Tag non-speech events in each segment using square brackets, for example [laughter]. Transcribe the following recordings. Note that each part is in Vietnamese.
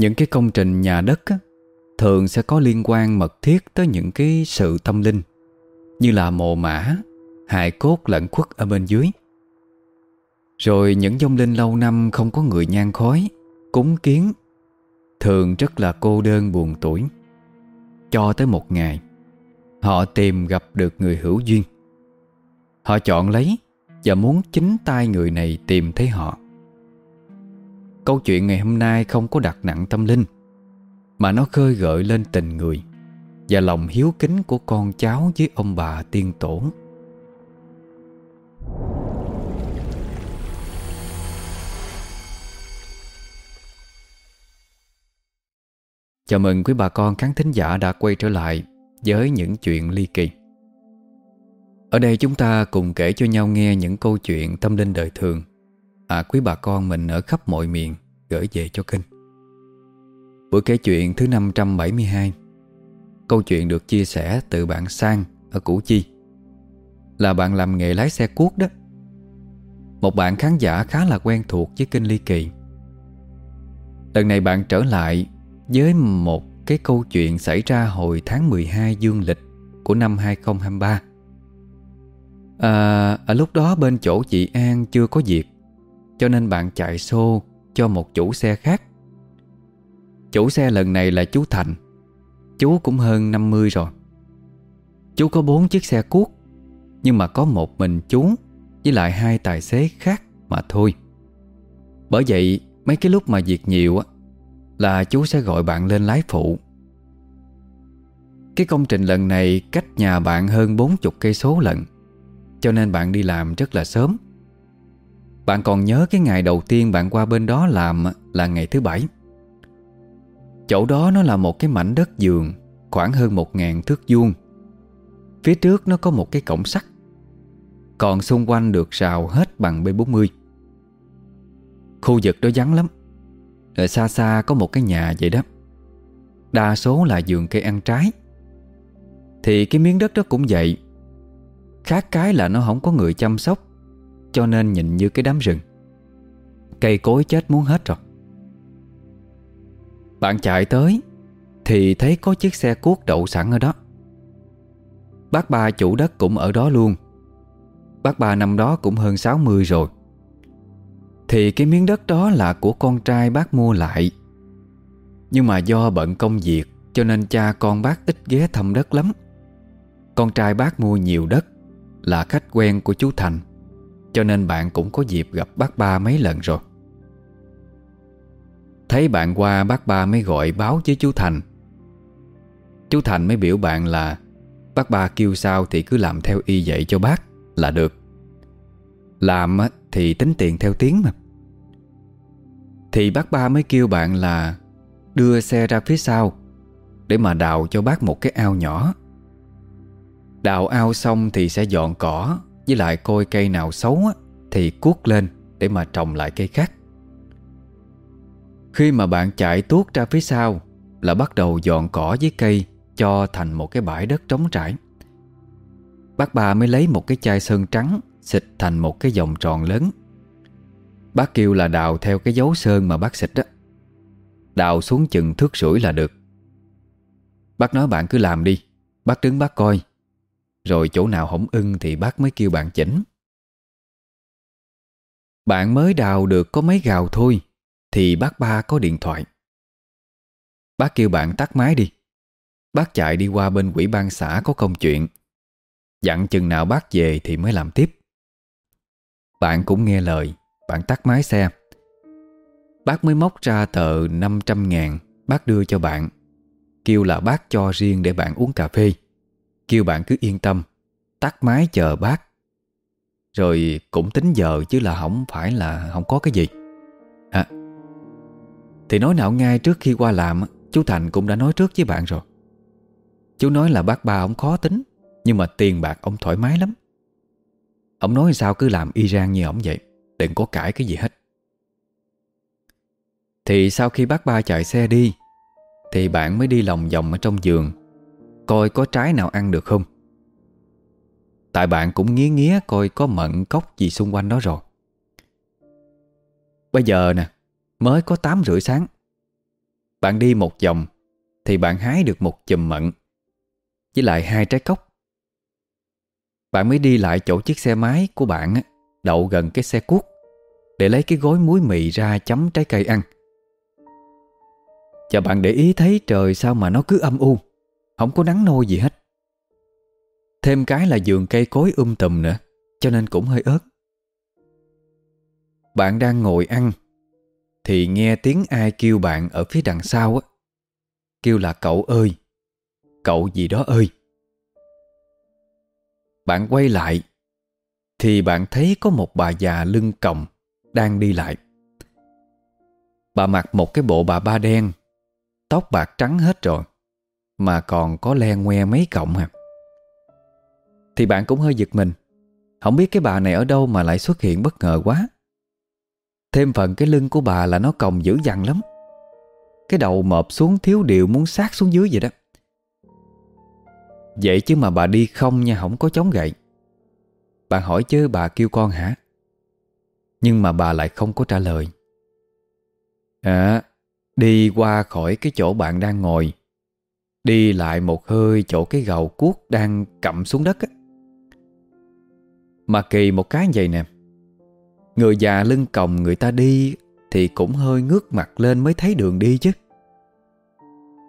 Những cái công trình nhà đất á, Thường sẽ có liên quan mật thiết Tới những cái sự tâm linh Như là mồ mã hài cốt lẫn khuất ở bên dưới. Rồi những dông linh lâu năm Không có người nhan khói Cúng kiến Thường rất là cô đơn buồn tuổi Cho tới một ngày Họ tìm gặp được người hữu duyên. Họ chọn lấy Và muốn chính tay người này tìm thấy họ. Câu chuyện ngày hôm nay không có đặt nặng tâm linh, Mà nó khơi gợi lên tình người Và lòng hiếu kính của con cháu với ông bà tiên tổ Chào mừng quý bà con khán thính giả đã quay trở lại với những chuyện ly kỳ. Ở đây chúng ta cùng kể cho nhau nghe những câu chuyện tâm linh đời thường à quý bà con mình ở khắp mọi miền gửi về cho kênh. Buổi kể chuyện thứ 572 Câu chuyện được chia sẻ từ bạn Sang ở Củ Chi. Là bạn làm nghề lái xe cuốc đó. Một bạn khán giả khá là quen thuộc với kênh Ly Kỳ. Lần này bạn trở lại với một cái câu chuyện xảy ra hồi tháng 12 dương lịch của năm 2023 à, Ở lúc đó bên chỗ chị An chưa có việc. Cho nên bạn chạy xô cho một chủ xe khác Chủ xe lần này là chú Thành Chú cũng hơn 50 rồi Chú có bốn chiếc xe cuốc Nhưng mà có một mình chú Với lại hai tài xế khác mà thôi Bởi vậy mấy cái lúc mà việc nhiều á là chú sẽ gọi bạn lên lái phụ. Cái công trình lần này cách nhà bạn hơn 40 cây số lận, cho nên bạn đi làm rất là sớm. Bạn còn nhớ cái ngày đầu tiên bạn qua bên đó làm là ngày thứ bảy. Chỗ đó nó là một cái mảnh đất giường khoảng hơn một ngàn thước vuông. Phía trước nó có một cái cổng sắt, còn xung quanh được rào hết bằng B40. Khu vực đó vắng lắm ở xa xa có một cái nhà vậy đó Đa số là vườn cây ăn trái Thì cái miếng đất đó cũng vậy Khác cái là nó không có người chăm sóc cho nên nhìn như cái đám rừng. Cây cối chết muốn hết rồi. Bạn chạy tới, Thì thấy có chiếc xe cuốc đậu sẵn ở đó. Bác ba chủ đất cũng ở đó luôn. Bác ba năm đó cũng hơn 60 rồi. Thì cái miếng đất đó là của con trai bác mua lại. Nhưng mà do bận công việc, Cho nên cha con bác ít ghé thăm đất lắm. Con trai bác mua nhiều đất, Là khách quen của chú Thành. Cho nên bạn cũng có dịp gặp bác ba mấy lần rồi. Thấy bạn qua, bác ba mới gọi báo với chú Thành. Chú Thành mới biểu bạn là, Bác ba kêu sao thì cứ làm theo y dạy cho bác Là được. Làm thì tính tiền theo tiếng mà. Thì bác ba mới kêu bạn là, Đưa xe ra phía sau Để mà đào cho bác một cái ao nhỏ. Đào ao xong thì sẽ dọn cỏ với lại coi cây nào xấu á, Thì cuốc lên để mà trồng lại cây khác. Khi mà bạn chạy tuốt ra phía sau Là bắt đầu dọn cỏ với cây Cho thành một cái bãi đất trống trải. Bác ba mới lấy một cái chai sơn trắng Xịt thành một cái vòng tròn lớn. Bác kêu là đào theo cái dấu sơn mà bác xịt đó. Đào xuống chừng thước rưỡi là được. Bác nói bạn cứ làm đi Bác đứng bác coi. Rồi chỗ nào hổng ưng thì bác mới kêu bạn chỉnh. Bạn mới đào được có mấy gào thôi, Thì bác ba có điện thoại. Bác kêu bạn tắt máy đi. Bác chạy đi qua bên quỹ ban xã có công chuyện. Dặn chừng nào bác về thì mới làm tiếp. Bạn cũng nghe lời, bạn tắt máy xe. Bác mới móc ra tờ 500 ngàn Bác đưa cho bạn. Kêu là bác cho riêng để bạn uống cà phê. Kêu bạn cứ yên tâm, Tắt máy chờ bác. Rồi cũng tính giờ chứ là không phải là không có cái gì. À Thì nói nào ngay trước khi qua làm, Chú Thành cũng đã nói trước với bạn rồi. Chú nói là bác ba ông khó tính, Nhưng mà tiền bạc ông thoải mái lắm. Ông nói sao cứ làm y rang như ông vậy, Đừng có cãi cái gì hết. Thì sau khi bác ba chạy xe đi, Thì bạn mới đi lòng vòng ở trong giường Coi có trái nào ăn được không? Tại bạn cũng nghía nghía coi có mận cốc gì xung quanh đó rồi. Bây giờ nè, Mới có 8 rưỡi sáng. Bạn đi một vòng Thì bạn hái được một chùm mận, Với lại hai trái cốc. Bạn mới đi lại chỗ chiếc xe máy của bạn Đậu gần cái xe cuốc, Để lấy cái gói muối mì ra chấm trái cây ăn. Và bạn để ý thấy trời sao mà nó cứ âm u. Không có nắng nôi gì hết. Thêm cái là giường cây cối um tùm nữa, Cho nên cũng hơi ớt. Bạn đang ngồi ăn, Thì nghe tiếng ai kêu bạn ở phía đằng sau á. Kêu là cậu ơi, Cậu gì đó ơi. Bạn quay lại, Thì bạn thấy có một bà già lưng còng Đang đi lại. Bà mặc một cái bộ bà ba đen, Tóc bạc trắng hết rồi. Mà còn có le ngoe mấy cọng hả thì bạn cũng hơi giật mình. Không biết cái bà này ở đâu mà lại xuất hiện bất ngờ quá. Thêm phần cái lưng của bà là nó còng dữ dằn lắm. Cái đầu mập xuống thiếu điệu muốn sát xuống dưới vậy đó. Vậy chứ mà bà đi không nha, Không có chống gậy. Bạn hỏi chứ bà kêu con hả? Nhưng mà bà lại không có trả lời. À Đi qua khỏi cái chỗ bạn đang ngồi Đi lại một hơi chỗ cái gầu cuốc đang cặm xuống đất á. Mà kỳ một cái vậy nè, Người già lưng còng người ta đi Thì cũng hơi ngước mặt lên mới thấy đường đi chứ.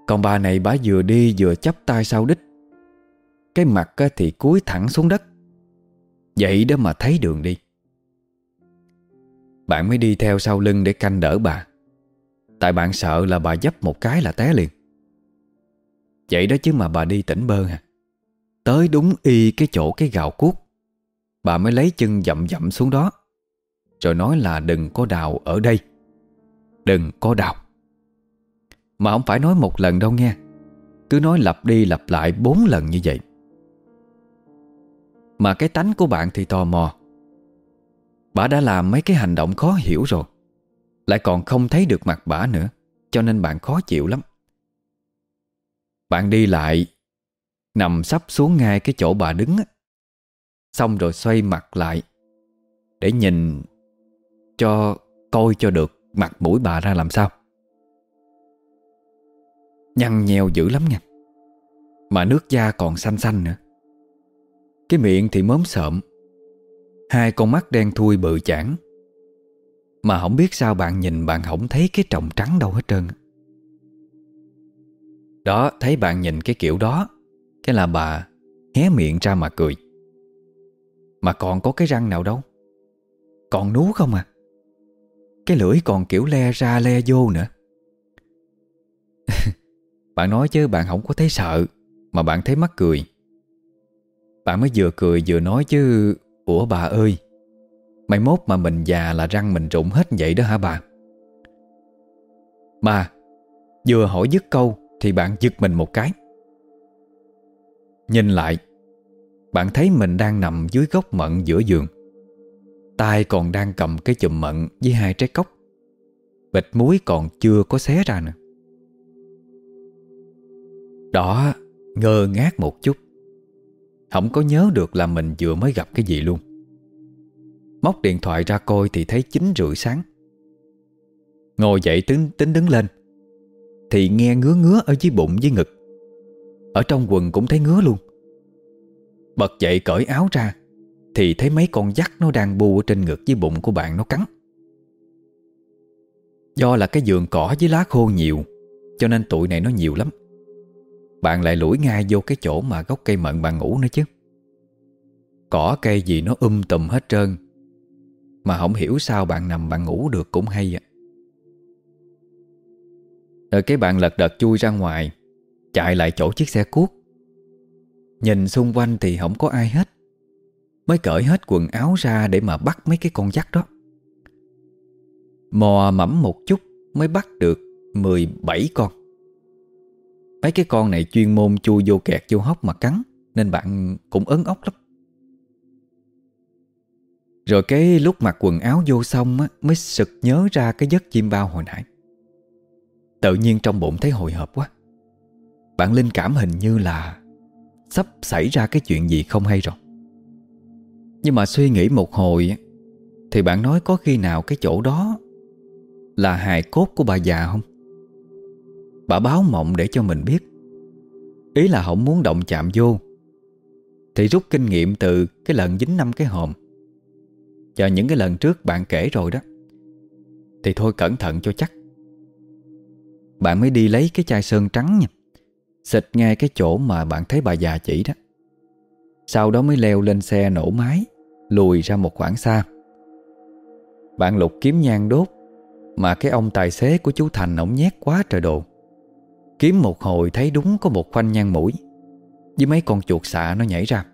Còn bà này bà vừa đi vừa chắp tay sau đích. Cái mặt thì cúi thẳng xuống đất. Vậy đó mà thấy đường đi. Bạn mới đi theo sau lưng để canh đỡ bà. Tại bạn sợ là bà dấp một cái là té liền. Vậy đó chứ mà bà đi tỉnh bơ hả Tới đúng y cái chỗ cái gạo cuốc. Bà mới lấy chân dậm dậm xuống đó. Rồi nói là đừng có đào ở đây. Đừng có đào. Mà không phải nói một lần đâu nghe. Cứ nói lặp đi lặp lại bốn lần như vậy. Mà cái tánh của bạn thì tò mò. Bà đã làm mấy cái hành động khó hiểu rồi. Lại còn không thấy được mặt bà nữa, Cho nên bạn khó chịu lắm. Bạn đi lại, Nằm sắp xuống ngay cái chỗ bà đứng Xong rồi xoay mặt lại Để nhìn Cho, coi cho được Mặt mũi bà ra làm sao. Nhăn nheo dữ lắm nha. Mà nước da còn xanh xanh nữa. Cái miệng thì mớm sợm. Hai con mắt đen thui bự chản Mà không biết sao bạn nhìn bạn không thấy cái trồng trắng đâu hết trơn đó, thấy bạn nhìn cái kiểu đó Cái là bà hé miệng ra mà cười. Mà còn có cái răng nào đâu, Còn nú không à? Cái lưỡi còn kiểu le ra le vô nữa. [laughs] Bạn nói chứ bạn không có thấy sợ, Mà bạn thấy mắc cười. Bạn mới vừa cười vừa nói chứ, Ủa bà ơi Mày mốt mà mình già là răng mình rụng hết vậy đó hả bà? Mà Vừa hỏi dứt câu thì bạn giật mình một cái. Nhìn lại bạn thấy mình đang nằm dưới gốc mận giữa giường. Tay còn đang cầm cái chùm mận với hai trái cốc. Bịch muối còn chưa có xé ra nè. Đó ngơ ngác một chút. Không có nhớ được là mình vừa mới gặp cái gì luôn. Móc điện thoại ra coi thì thấy 9 rưỡi sáng. Ngồi dậy tính, tính đứng lên. Thì nghe ngứa ngứa ở dưới bụng với ngực. Ở trong quần cũng thấy ngứa luôn. Bật dậy cởi áo ra, Thì thấy mấy con dắt nó đang bu ở trên ngực với bụng của bạn nó cắn. Do là cái giường cỏ với lá khô nhiều, Cho nên tụi này nó nhiều lắm. Bạn lại lủi ngay vô cái chỗ mà gốc cây mận bạn ngủ nữa chứ. Cỏ cây gì nó um tùm hết trơn, Mà không hiểu sao bạn nằm bạn ngủ được cũng hay à. Rồi cái bạn lật đật chui ra ngoài Chạy lại chỗ chiếc xe cuốc. Nhìn xung quanh thì không có ai hết. Mới cởi hết quần áo ra để mà bắt mấy cái con dắt đó. Mò mẫm một chút mới bắt được 17 con. Mấy cái con này chuyên môn chui vô kẹt vô hốc mà cắn Nên bạn cũng ấn ốc lắm. Rồi cái lúc mặc quần áo vô xong á, Mới sực nhớ ra cái giấc chim bao hồi nãy. Tự nhiên trong bụng thấy hồi hộp quá. Bạn linh cảm hình như là Sắp xảy ra cái chuyện gì không hay rồi. Nhưng mà suy nghĩ một hồi Thì bạn nói có khi nào cái chỗ đó Là hài cốt của bà già không? Bà báo mộng để cho mình biết. Ý là không muốn động chạm vô. Thì rút kinh nghiệm từ Cái lần dính năm cái hòm. Và những cái lần trước bạn kể rồi đó. Thì thôi cẩn thận cho chắc. Bạn mới đi lấy cái chai sơn trắng nha. Xịt ngay cái chỗ mà bạn thấy bà già chỉ đó. Sau đó mới leo lên xe nổ máy, Lùi ra một khoảng xa. Bạn lục kiếm nhang đốt, Mà cái ông tài xế của chú Thành ổng nhét quá trời đồ. Kiếm một hồi thấy đúng có một khoanh nhang mũi, Với mấy con chuột xạ nó nhảy ra.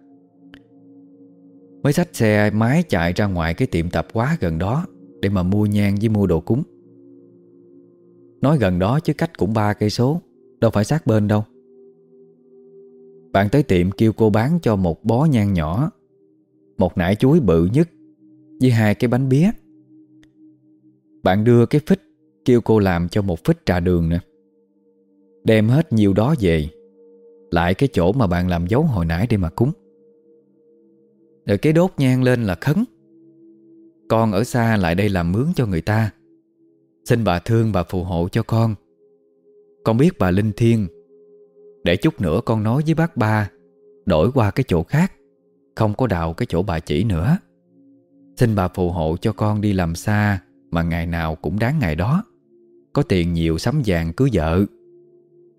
Mới xách xe máy chạy ra ngoài cái tiệm tạp hóa gần đó Để mà mua nhang với mua đồ cúng. Nói gần đó chứ cách cũng ba cây số, Đâu phải sát bên đâu. Bạn tới tiệm kêu cô bán cho một bó nhang nhỏ. Một nải chuối bự nhất, Với hai cái bánh bía. Bạn đưa cái phích, Kêu cô làm cho một phích trà đường nè. Đem hết nhiều đó về, Lại cái chỗ mà bạn làm dấu hồi nãy để mà cúng. Rồi cái đốt nhang lên là khấn. Con ở xa lại đây làm mướn cho người ta. Xin bà thương bà phù hộ cho con. Con biết bà Linh Thiên. Để chút nữa con nói với bác ba, Đổi qua cái chỗ khác, Không có đào cái chỗ bà chỉ nữa. Xin bà phù hộ cho con đi làm xa Mà ngày nào cũng đáng ngày đó. Có tiền nhiều sắm vàng cưới vợ.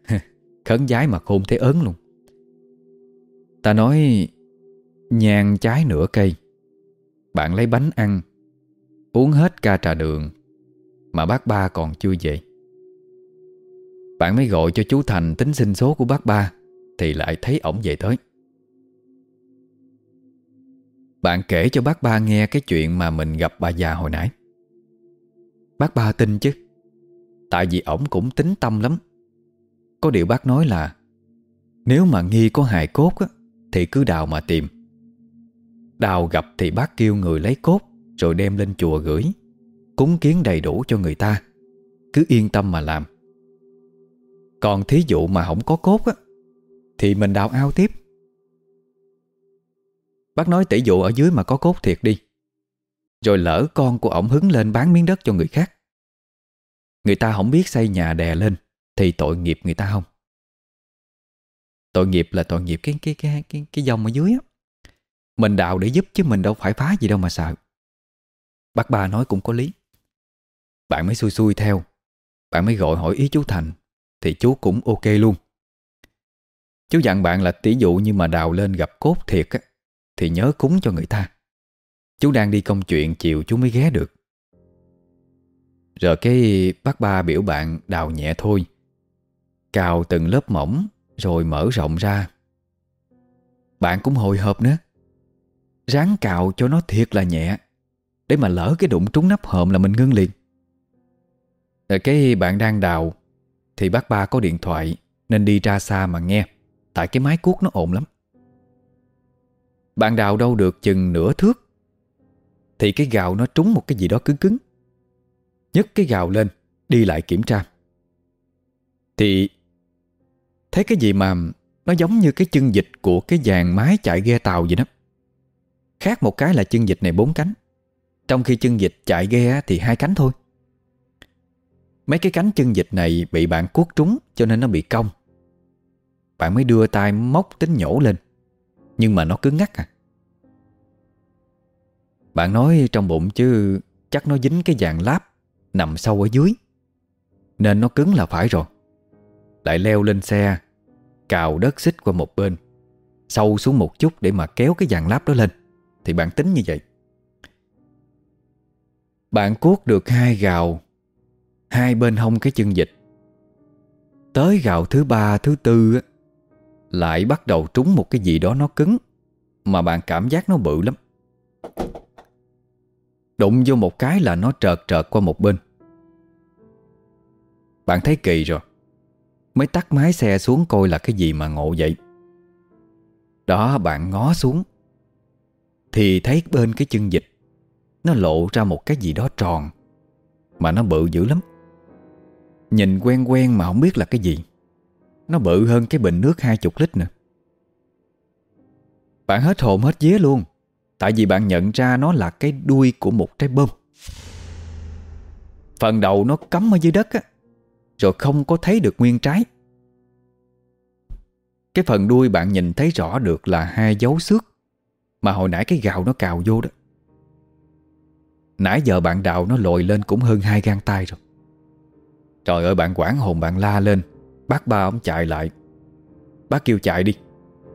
[laughs] Khấn giái mà khôn thế ớn luôn. Ta nói, Nhang trái nửa cây. Bạn lấy bánh ăn, Uống hết ca trà đường. Mà bác ba còn chưa về. Bạn mới gọi cho chú Thành tính sinh số của bác ba Thì lại thấy ổng về tới. Bạn kể cho bác ba nghe cái chuyện mà mình gặp bà già hồi nãy. Bác ba tin chứ? Tại vì ổng cũng tính tâm lắm. Có điều bác nói là Nếu mà nghi có hài cốt á, Thì cứ đào mà tìm. Đào gặp thì bác kêu người lấy cốt Rồi đem lên chùa gửi. Cúng kiến đầy đủ cho người ta. Cứ yên tâm mà làm. Còn thí dụ mà không có cốt á, Thì mình đào ao tiếp. Bác nói tỷ dụ ở dưới mà có cốt thiệt đi. Rồi lỡ con của ổng hứng lên bán miếng đất cho người khác. Người ta không biết xây nhà đè lên, thì tội nghiệp người ta không? Tội nghiệp là tội nghiệp cái cái cái cái cái dòng ở dưới á. Mình đào để giúp chứ mình đâu phải phá gì đâu mà sợ. Bác ba nói cũng có lý. Bạn mới xui xui theo. Bạn mới gọi hỏi ý chú Thành, Thì chú cũng ok luôn. Chú dặn bạn là tỷ dụ như mà đào lên gặp cốt thiệt á, Thì nhớ cúng cho người ta. Chú đang đi công chuyện, chiều chú mới ghé được. Rồi cái bác ba biểu bạn đào nhẹ thôi. Cào từng lớp mỏng, Rồi mở rộng ra. Bạn cũng hồi hộp nữa. Ráng cào cho nó thiệt là nhẹ, Để mà lỡ cái đụng trúng nắp hộm là mình ngưng liền. Ờ, cái bạn đang đào Thì bác ba có điện thoại, Nên đi ra xa mà nghe. Tại cái máy cuốc nó ồn lắm. Bạn đào đâu được chừng nửa thước. Thì cái gạo nó trúng một cái gì đó cứng cứng. Nhấc cái gạo lên, Đi lại kiểm tra. Thì Thấy cái gì mà Nó giống như cái chân dịch của cái dàn máy chạy ghe tàu vậy đó. Khác một cái là chân dịch này bốn cánh. Trong khi chân dịch chạy ghe thì hai cánh thôi. Mấy cái cánh chân dịch này bị bạn cuốc trúng Cho nên nó bị cong. Bạn mới đưa tay móc tính nhổ lên, Nhưng mà nó cứng ngắt à. Bạn nói trong bụng chứ Chắc nó dính cái dàn láp Nằm sâu ở dưới, Nên nó cứng là phải rồi. Lại leo lên xe, Cào đất xích qua một bên, Sâu xuống một chút để mà kéo cái dàn láp đó lên, Thì bạn tính như vậy. Bạn cuốc được hai gào Hai bên hông cái chân dịch. Tới gạo thứ ba, thứ tư Lại bắt đầu trúng một cái gì đó nó cứng, Mà bạn cảm giác nó bự lắm. Đụng vô một cái là nó trợt trợt qua một bên. Bạn thấy kỳ rồi. Mới tắt máy xe xuống coi là cái gì mà ngộ vậy. Đó, bạn ngó xuống. Thì thấy bên cái chân dịch, Nó lộ ra một cái gì đó tròn, Mà nó bự dữ lắm. Nhìn quen quen mà không biết là cái gì. Nó bự hơn cái bình nước hai chục lít nữa. Bạn hết hồn hết vía luôn. Tại vì bạn nhận ra nó là cái đuôi của một trái bơm. Phần đầu nó cắm ở dưới đất á, Rồi không có thấy được nguyên trái. Cái phần đuôi bạn nhìn thấy rõ được là hai dấu xước Mà hồi nãy cái gạo nó cào vô đó. Nãy giờ bạn đào nó lồi lên cũng hơn hai gang tay rồi. Trời ơi, bạn quảng hồn, bạn la lên. Bác ba ông chạy lại. Bác kêu chạy đi.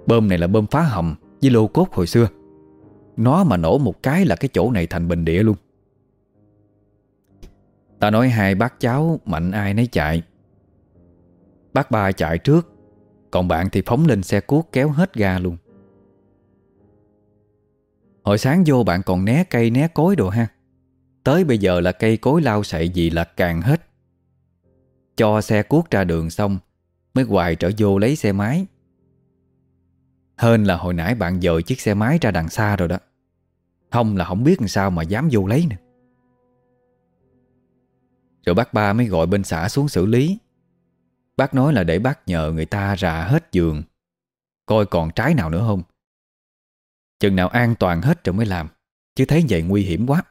Bơm này là bơm phá hầm Với lô cốt hồi xưa. Nó mà nổ một cái là cái chỗ này thành bình địa luôn. Ta nói hai bác cháu, Mạnh ai nấy chạy. Bác ba chạy trước, Còn bạn thì phóng lên xe cuốc kéo hết ga luôn. Hồi sáng vô bạn còn né cây, né cối đồ ha. Tới bây giờ là cây cối lao sậy gì là càng hết. Cho xe cuốc ra đường xong, Mới hoài trở vô lấy xe máy. Hơn là hồi nãy bạn dời chiếc xe máy ra đằng xa rồi đó. Không là không biết làm sao mà dám vô lấy nè Rồi bác ba mới gọi bên xã xuống xử lý. Bác nói là để bác nhờ người ta rà hết giường, Coi còn trái nào nữa không. Chừng nào an toàn hết rồi mới làm, Chứ thấy vậy nguy hiểm quá.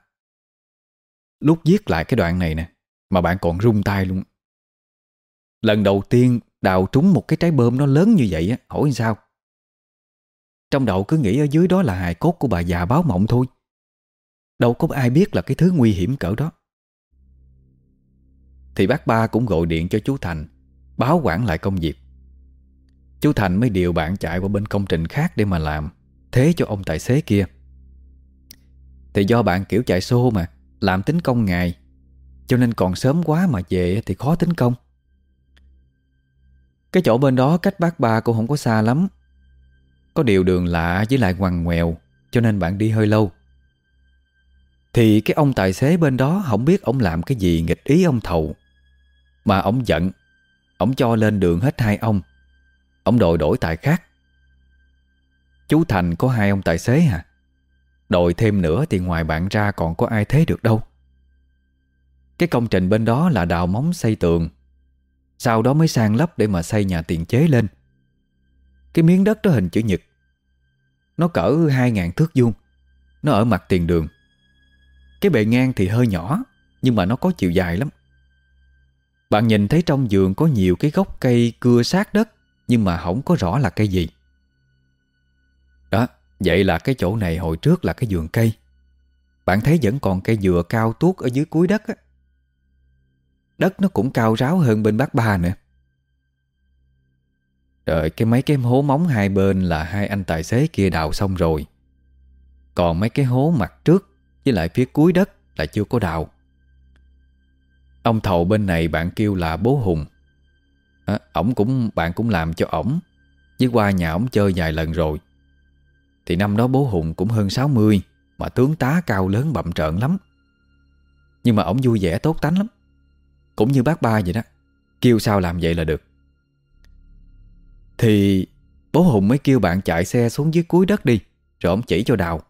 Lúc viết lại cái đoạn này nè, Mà bạn còn rung tay luôn. Lần đầu tiên đào trúng một cái trái bơm nó lớn như vậy á, Hỏi sao? Trong đầu cứ nghĩ ở dưới đó là hài cốt của bà già báo mộng thôi. Đâu có ai biết là cái thứ nguy hiểm cỡ đó. Thì bác ba cũng gọi điện cho chú Thành, Báo quản lại công việc. Chú Thành mới điều bạn chạy qua bên công trình khác để mà làm, Thế cho ông tài xế kia. Thì do bạn kiểu chạy xô mà, Làm tính công ngày, Cho nên còn sớm quá mà về thì khó tính công. Cái chỗ bên đó cách bác ba cũng không có xa lắm. Có điều đường lạ với lại ngoằn ngoèo, Cho nên bạn đi hơi lâu. Thì cái ông tài xế bên đó Không biết ông làm cái gì nghịch ý ông thầu. Mà ông giận, Ông cho lên đường hết hai ông. Ông đội đổi tài khác. Chú Thành có hai ông tài xế hả? Đội thêm nữa thì ngoài bạn ra còn có ai thế được đâu. Cái công trình bên đó là đào móng xây tường. Sau đó mới sang lấp để mà xây nhà tiền chế lên. Cái miếng đất đó hình chữ nhật. Nó cỡ 2.000 thước vuông. Nó ở mặt tiền đường. Cái bề ngang thì hơi nhỏ, Nhưng mà nó có chiều dài lắm. Bạn nhìn thấy trong vườn có nhiều cái gốc cây cưa sát đất, Nhưng mà không có rõ là cây gì. Đó, Vậy là cái chỗ này hồi trước là cái vườn cây. Bạn thấy vẫn còn cây dừa cao tuốt ở dưới cuối đất á. Đất nó cũng cao ráo hơn bên bác ba nữa. Rồi cái mấy cái hố móng hai bên là hai anh tài xế kia đào xong rồi. Còn mấy cái hố mặt trước với lại phía cuối đất là chưa có đào. Ông thầu bên này bạn kêu là bố Hùng. À, Ổng cũng bạn cũng làm cho ổng. Với qua nhà ổng chơi vài lần rồi. Thì năm đó bố Hùng cũng hơn 60 Mà tướng tá cao lớn bậm trợn lắm. Nhưng mà ổng vui vẻ tốt tánh lắm. Cũng như bác ba vậy đó. Kêu sao làm vậy là được. Thì bố Hùng mới kêu bạn chạy xe xuống dưới cuối đất đi, Rồi ông chỉ cho đào.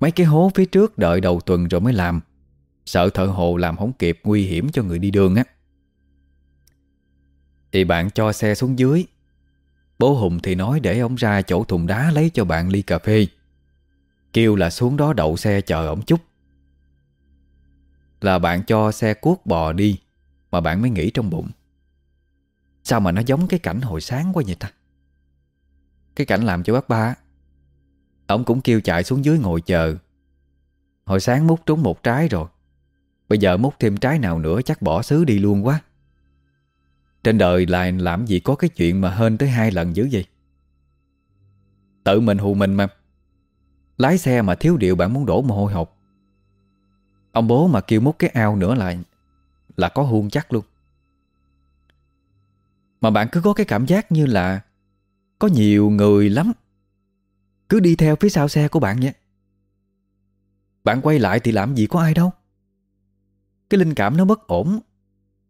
Mấy cái hố phía trước đợi đầu tuần rồi mới làm. Sợ thợ hồ làm không kịp, nguy hiểm cho người đi đường á. Thì bạn cho xe xuống dưới. Bố Hùng thì nói để ông ra chỗ thùng đá lấy cho bạn ly cà phê. Kêu là xuống đó đậu xe chờ ổng chút. Là bạn cho xe cuốc bò đi, Mà bạn mới nghĩ trong bụng. Sao mà nó giống cái cảnh hồi sáng quá vậy ta? Cái cảnh làm cho bác ba Ông cũng kêu chạy xuống dưới ngồi chờ. Hồi sáng múc trúng một trái rồi. Bây giờ múc thêm trái nào nữa chắc bỏ xứ đi luôn quá. Trên đời là làm gì có cái chuyện mà hên tới hai lần dữ vậy? Tự mình hù mình mà. Lái xe mà thiếu điệu bạn muốn đổ mồ hôi hột. Ông bố mà kêu múc cái ao nữa lại Là có huông chắc luôn. Mà bạn cứ có cái cảm giác như là Có nhiều người lắm. Cứ đi theo phía sau xe của bạn nhé. Bạn quay lại thì làm gì có ai đâu. Cái linh cảm nó bất ổn.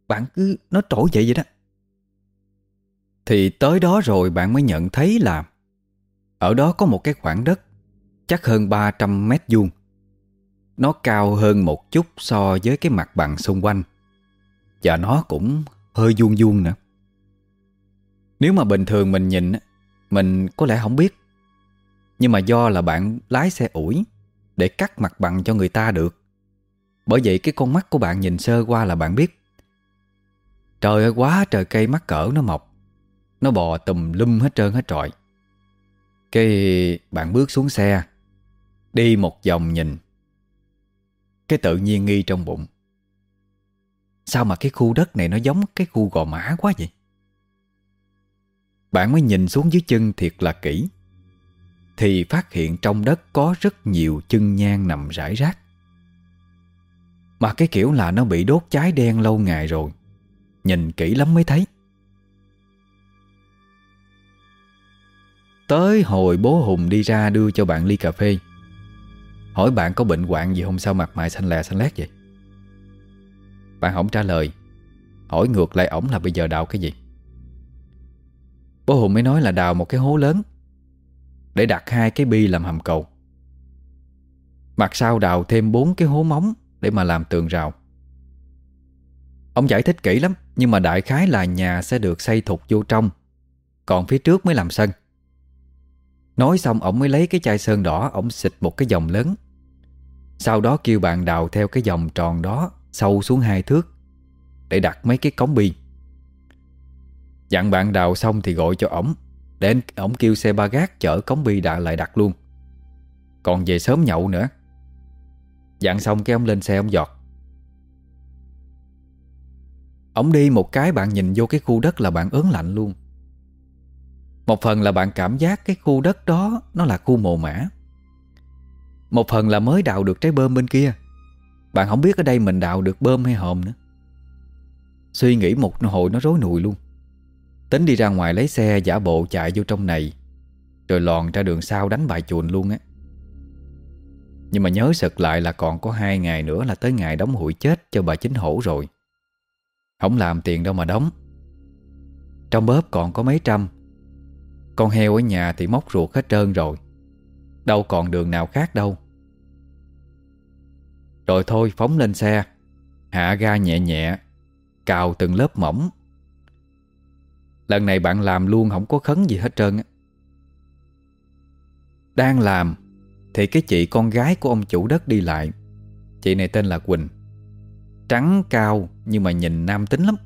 Bạn cứ, nó trỗi vậy vậy đó. Thì tới đó rồi bạn mới nhận thấy là Ở đó có một cái khoảng đất Chắc hơn 300 mét vuông. Nó cao hơn một chút so với cái mặt bằng xung quanh. Và nó cũng hơi vuông vuông nữa. Nếu mà bình thường mình nhìn Mình có lẽ không biết. Nhưng mà do là bạn lái xe ủi Để cắt mặt bằng cho người ta được. Bởi vậy cái con mắt của bạn nhìn sơ qua là bạn biết. Trời ơi, quá trời cây mắc cỡ nó mọc. Nó bò tùm lum hết trơn hết trọi. Cái bạn bước xuống xe, Đi một vòng nhìn. Cái tự nhiên nghi trong bụng. Sao mà cái khu đất này nó giống cái khu gò mã quá vậy? Bạn mới nhìn xuống dưới chân thiệt là kỹ, Thì phát hiện trong đất có rất nhiều chân nhang nằm rải rác. Mà cái kiểu là nó bị đốt cháy đen lâu ngày rồi, Nhìn kỹ lắm mới thấy. Tới hồi bố Hùng đi ra đưa cho bạn ly cà phê. Hỏi bạn có bệnh hoạn gì không? Sao mặt mày xanh lè xanh lét vậy? Bạn không trả lời. Hỏi ngược lại ổng là bây giờ đào cái gì? Bố Hùng mới nói là đào một cái hố lớn Để đặt hai cái bi làm hầm cầu. Mặt sau đào thêm bốn cái hố móng Để mà làm tường rào. Ông giải thích kỹ lắm, Nhưng mà đại khái là nhà sẽ được xây thục vô trong, Còn phía trước mới làm sân. Nói xong ổng mới lấy cái chai sơn đỏ, Ổng xịt một cái dòng lớn. Sau đó kêu bạn đào theo cái dòng tròn đó, Sâu xuống hai thước, Để đặt mấy cái cống bi. Dặn bạn đào xong thì gọi cho ổng Để ổng kêu xe ba gác chở cống bi đã lại đặt luôn. Còn về sớm nhậu nữa. Dặn xong cái ông lên xe ông giọt. Ông đi một cái bạn nhìn vô cái khu đất là bạn ớn lạnh luôn. Một phần là bạn cảm giác cái khu đất đó Nó là khu mồ mã một phần là mới đào được trái bơm bên kia. Bạn không biết ở đây mình đào được bơm hay hòm nữa. Suy nghĩ một hồi nó rối nùi luôn. Tính đi ra ngoài lấy xe, giả bộ chạy vô trong này, Rồi lòn ra đường sau đánh bài chuồn luôn á. Nhưng mà nhớ sực lại là còn có hai ngày nữa là tới ngày đóng hụi chết cho bà chính hổ rồi. Không làm tiền đâu mà đóng. Trong bóp còn có mấy trăm. Con heo ở nhà thì móc ruột hết trơn rồi. Đâu còn đường nào khác đâu. Rồi thôi, phóng lên xe. Hạ ga nhẹ nhẹ, Cào từng lớp mỏng. Lần này bạn làm luôn không có khấn gì hết trơn Đang làm, Thì cái chị con gái của ông chủ đất đi lại. Chị này tên là Quỳnh. Trắng, cao, nhưng mà nhìn nam tính lắm.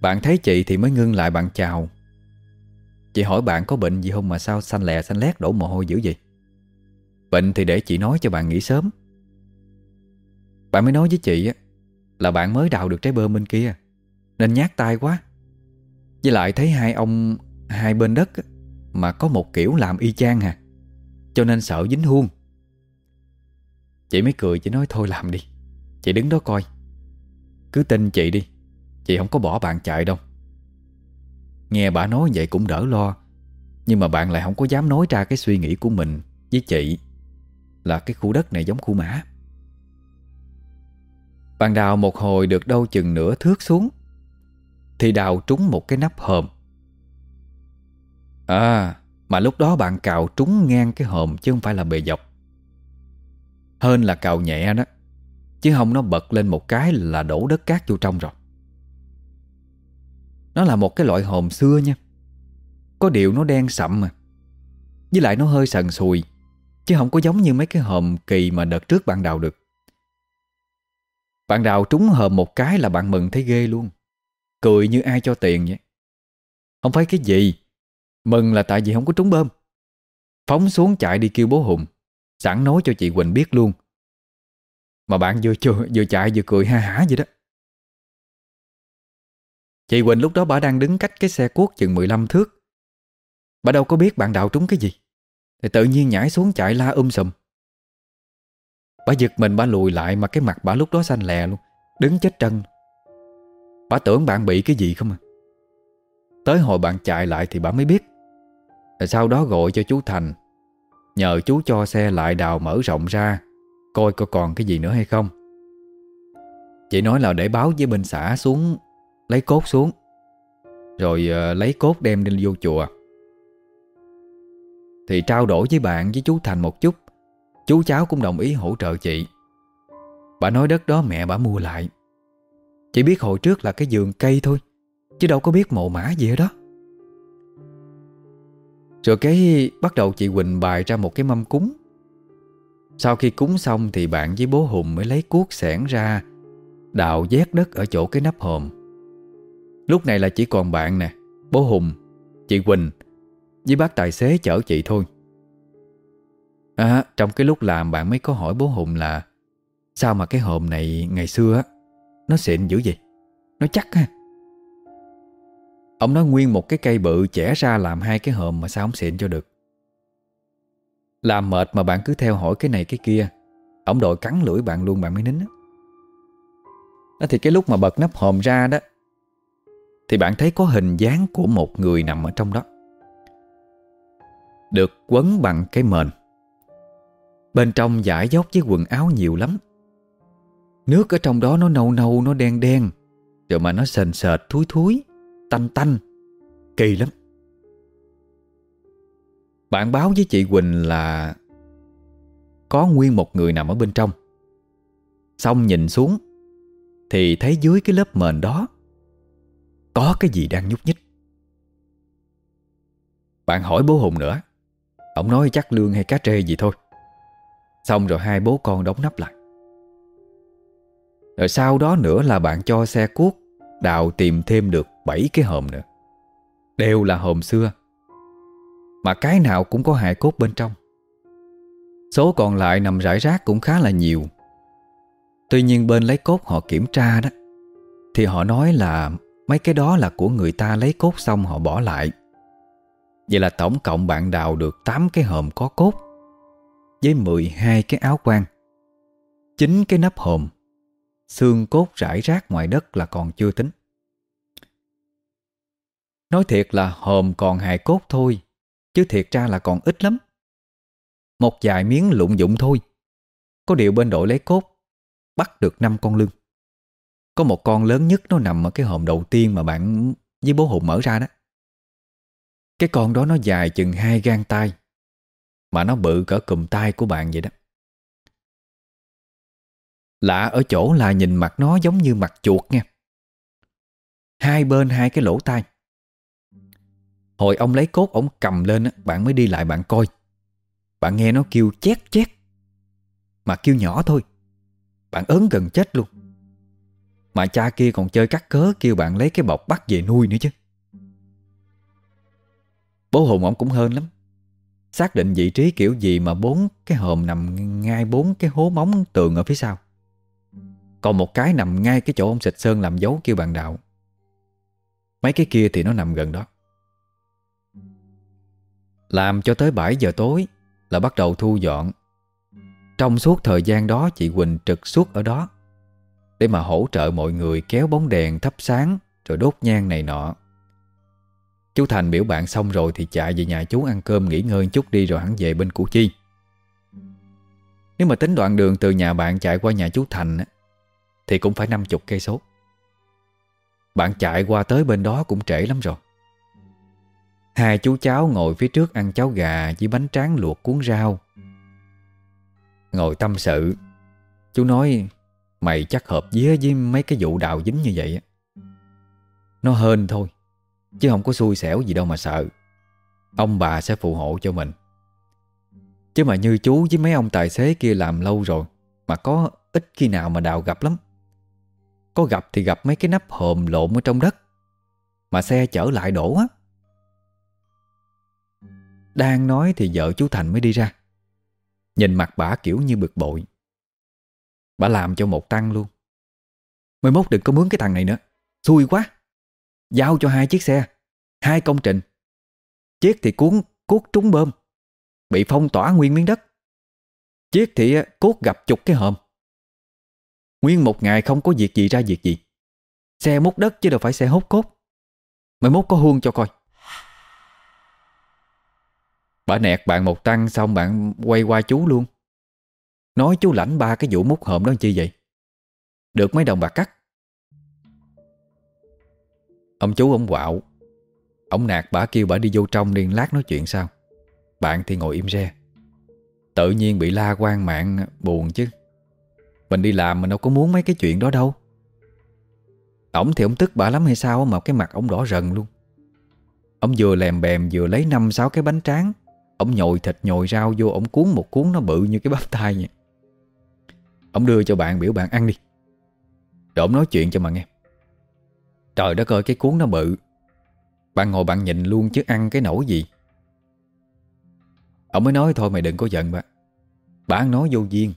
Bạn thấy chị thì mới ngưng lại bạn chào. Chị hỏi bạn có bệnh gì không mà sao xanh lè, xanh lét, đổ mồ hôi dữ vậy? Bệnh thì để chị nói cho bạn nghỉ sớm. Bạn mới nói với chị á, Là bạn mới đào được trái bơm bên kia, Nên nhát tay quá. Với lại thấy hai ông, Hai bên đất Mà có một kiểu làm y chang hà, Cho nên sợ dính huông. Chị mới cười, chị nói, thôi làm đi, Chị đứng đó coi. Cứ tin chị đi, Chị không có bỏ bạn chạy đâu. Nghe bà nói vậy cũng đỡ lo. Nhưng mà bạn lại không có dám nói ra cái suy nghĩ của mình Với chị Là cái khu đất này giống khu mã. Bạn đào một hồi được đâu chừng nửa thước xuống, Thì đào trúng một cái nắp hòm. À Mà lúc đó bạn cào trúng ngang cái hòm Chứ không phải là bề dọc. Hơn là cào nhẹ đó, Chứ không nó bật lên một cái là đổ đất cát vô trong rồi. Nó là một cái loại hòm xưa nha. Có điều nó đen sậm mà. Với lại nó hơi sần sùi Chứ không có giống như mấy cái hòm kỳ mà đợt trước bạn đào được. Bạn đào trúng hòm một cái là bạn mừng thấy ghê luôn. Cười như ai cho tiền vậy? Không phải cái gì. Mừng là tại vì không có trúng bơm. Phóng xuống chạy đi kêu bố Hùng Sẵn nói cho chị Quỳnh biết luôn. Mà bạn vừa vừa, vừa chạy vừa cười ha hả vậy đó. Chị Quỳnh lúc đó bà đang đứng cách cái xe cuốc chừng 15 thước. Bà đâu có biết bạn đào trúng cái gì. Thì tự nhiên nhảy xuống chạy la um sùm. Bà giật mình, bà lùi lại Mà cái mặt bà lúc đó xanh lè luôn, Đứng chết chân Bà tưởng bạn bị cái gì không à? Tới hồi bạn chạy lại thì bà mới biết. Rồi sau đó gọi cho chú Thành. Nhờ chú cho xe lại đào mở rộng ra, Coi có còn cái gì nữa hay không. Chị nói là để báo với bên xã xuống Lấy cốt xuống. Rồi uh, lấy cốt đem đi vô chùa. Thì trao đổi với bạn với chú Thành một chút. Chú cháu cũng đồng ý hỗ trợ chị. Bà nói đất đó mẹ bà mua lại. Chỉ biết hồi trước là cái giường cây thôi Chứ đâu có biết mộ mã gì ở đó. Rồi cái bắt đầu chị Quỳnh bài ra một cái mâm cúng. Sau khi cúng xong thì bạn với bố Hùng mới lấy cuốc sẻn ra Đào vét đất ở chỗ cái nắp hòm. Lúc này là chỉ còn bạn nè, Bố Hùng, Chị Quỳnh, Với bác tài xế chở chị thôi. À trong cái lúc làm bạn mới có hỏi bố Hùng là, Sao mà cái hòm này ngày xưa á, Nó xịn dữ vậy? Nó chắc ha? Ông nói nguyên một cái cây bự chẻ ra làm hai cái hòm mà sao ông xịn cho được. Làm mệt mà bạn cứ theo hỏi cái này cái kia, Ông đội cắn lưỡi bạn luôn, bạn mới nín đó. Thì cái lúc mà bật nắp hòm ra đó thì bạn thấy có hình dáng của một người nằm ở trong đó. Được quấn bằng cái mền. Bên trong giải dốc với quần áo nhiều lắm. Nước ở trong đó nó nâu nâu, Nó đen đen, Rồi mà nó sền sệt, thúi thúi, Tanh tanh, Kỳ lắm. Bạn báo với chị Quỳnh là Có nguyên một người nằm ở bên trong. Xong nhìn xuống Thì thấy dưới cái lớp mền đó có cái gì đang nhúc nhích. Bạn hỏi bố Hùng nữa. Ông nói chắc lương hay cá trê gì thôi. Xong rồi hai bố con đóng nắp lại. Rồi sau đó nữa là bạn cho xe cuốc Đào tìm thêm được 7 cái hòm nữa. Đều là hòm xưa. Mà cái nào cũng có hài cốt bên trong. Số còn lại nằm rải rác cũng khá là nhiều. Tuy nhiên bên lấy cốt họ kiểm tra đó, Thì họ nói là Mấy cái đó là của người ta lấy cốt xong họ bỏ lại. Vậy là tổng cộng bạn đào được 8 cái hòm có cốt, Với 12 cái áo quan 9 cái nắp hòm. Xương cốt rải rác ngoài đất là còn chưa tính. Nói thiệt là hòm còn hài cốt thôi, Chứ thiệt ra là còn ít lắm. Một vài miếng lụng dụng thôi. Có điều bên đội lấy cốt, Bắt được 5 con lưng. Có một con lớn nhất nó nằm ở cái hòm đầu tiên Mà bạn với bố Hùng mở ra đó. Cái con đó nó dài chừng hai gang tay, Mà nó bự cỡ cùm tay của bạn vậy đó. Lạ ở chỗ là nhìn mặt nó giống như mặt chuột nha. Hai bên hai cái lỗ tai. Hồi ông lấy cốt ông cầm lên Bạn mới đi lại bạn coi. Bạn nghe nó kêu chét chét, Mà kêu nhỏ thôi. Bạn ớn gần chết luôn. Mà cha kia còn chơi cắt cớ Kêu bạn lấy cái bọc bắt về nuôi nữa chứ. Bố Hùng ông cũng hơn lắm. Xác định vị trí kiểu gì mà bốn cái hòm nằm ngay bốn cái hố móng tường ở phía sau. Còn một cái nằm ngay cái chỗ ông sịch sơn làm dấu kêu bạn đạo. Mấy cái kia thì nó nằm gần đó. Làm cho tới 7 giờ tối Là bắt đầu thu dọn. Trong suốt thời gian đó, chị Quỳnh trực suốt ở đó. Để mà hỗ trợ mọi người kéo bóng đèn thắp sáng Rồi đốt nhang này nọ. Chú Thành biểu bạn xong rồi Thì chạy về nhà chú ăn cơm nghỉ ngơi chút đi Rồi hắn về bên Củ Chi. Nếu mà tính đoạn đường từ nhà bạn chạy qua nhà chú Thành Thì cũng phải 50 cây số. Bạn chạy qua tới bên đó cũng trễ lắm rồi. Hai chú cháu ngồi phía trước ăn cháo gà với bánh tráng luộc cuốn rau. Ngồi tâm sự, chú nói mày chắc hợp vía với mấy cái vụ đào dính như vậy. á, Nó hên thôi, chứ không có xui xẻo gì đâu mà sợ. Ông bà sẽ phù hộ cho mình. Chứ mà như chú với mấy ông tài xế kia làm lâu rồi Mà có ít khi nào mà đào gặp lắm Có gặp thì gặp mấy cái nắp hòm lộn ở trong đất Mà xe chở lại đổ á đang nói thì vợ chú Thành mới đi ra Nhìn mặt bả kiểu như bực bội Bà làm cho một tăng luôn. Mới mốt đừng có mướn cái thằng này nữa. Xui quá. Giao cho hai chiếc xe. Hai công trình. Chiếc thì cuốn, cuốc trúng bơm. Bị phong tỏa nguyên miếng đất. Chiếc thì à, cốt gặp chục cái hòm. Nguyên một ngày không có việc gì ra việc gì. Xe múc đất chứ đâu phải xe hốt cốt. Mày mốt có huông cho coi. Bà nẹt bạn một tăng xong bạn quay qua chú luôn. Nói chú lãnh ba cái vụ mút hộm đó chi vậy? Được mấy đồng bạc cắt. Ông chú ông quạo. Ông nạt bà kêu bà đi vô trong liên lát nói chuyện sao? Bạn thì ngồi im re. Tự nhiên bị la quan mạng, buồn chứ. Mình đi làm mình đâu có muốn mấy cái chuyện đó đâu. Ông thì ông tức bà lắm hay sao Mà cái mặt ông đỏ rần luôn. Ông vừa lèm bèm vừa lấy năm sáu cái bánh tráng. Ông nhồi thịt nhồi rau vô Ông cuốn một cuốn nó bự như cái bắp tay vậy. Ông đưa cho bạn biểu bạn ăn đi. Rồi ông nói chuyện cho mà nghe. Trời đất ơi, cái cuốn nó bự. Bạn ngồi bạn nhìn luôn chứ ăn cái nổi gì. Ông mới nói thôi, mày đừng có giận bà. Bà ăn nói vô duyên.